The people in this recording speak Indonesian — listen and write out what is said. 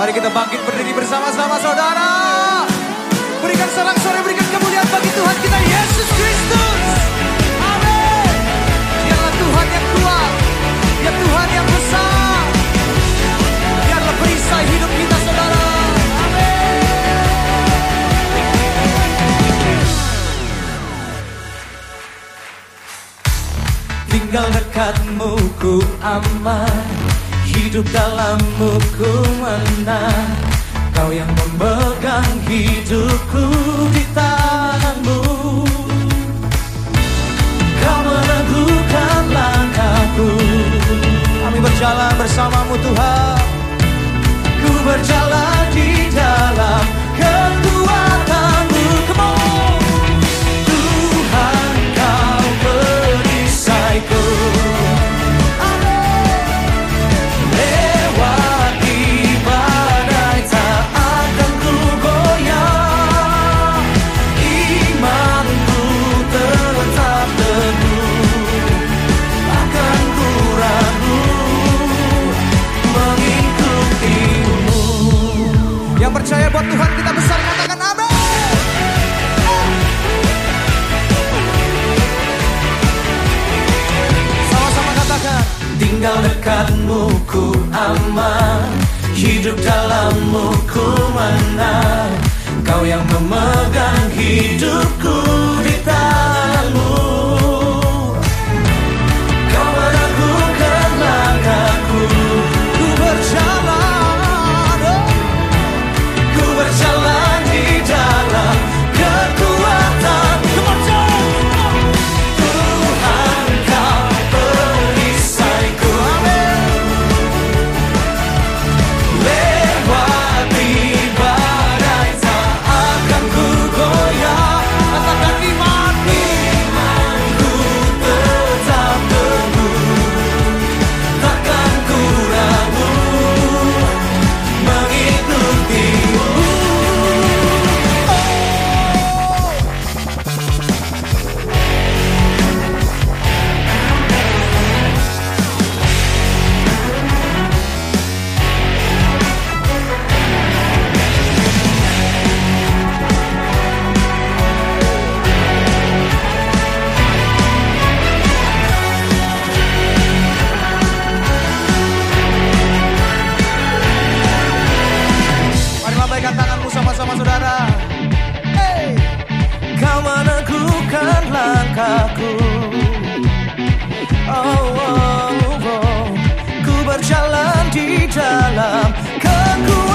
Mari kita bangkit berdiri bersama-sama saudara. Berikan sorak sorai, berikan kemuliaan bagi Tuhan kita Yesus Kristus. Amin. Dialah Tuhan yang kuat. Dia Tuhan yang besar. Biarlah perisai hidup kita saudara. Amin. Tinggal dekatmu ku aman Hidup dalammu ku Kau yang memegang hidupku di tanganmu dekatmu ku aman. Hidup dalammu ku menang. Kau yang memegang hidupku langkahku oh, oh, oh. Ku berjalan di dalam kekuatanmu